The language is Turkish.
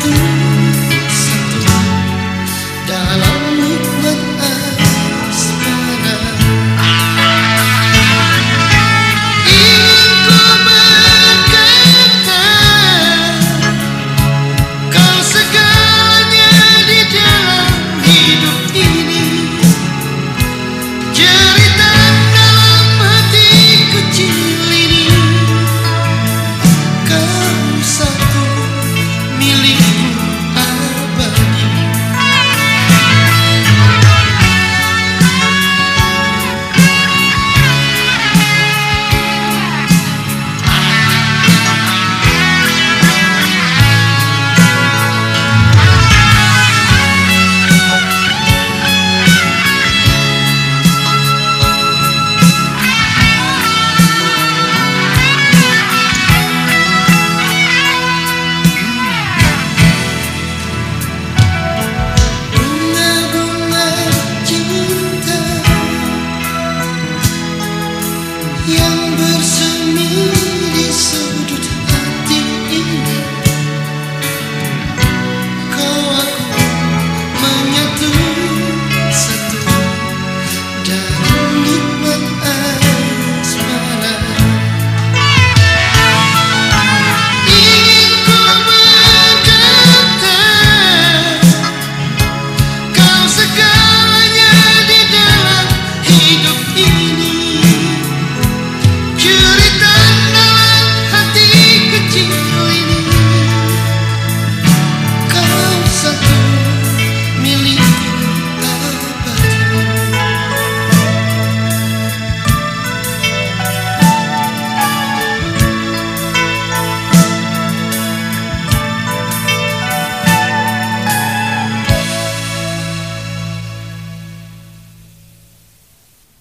you. gümbürsün bir lisan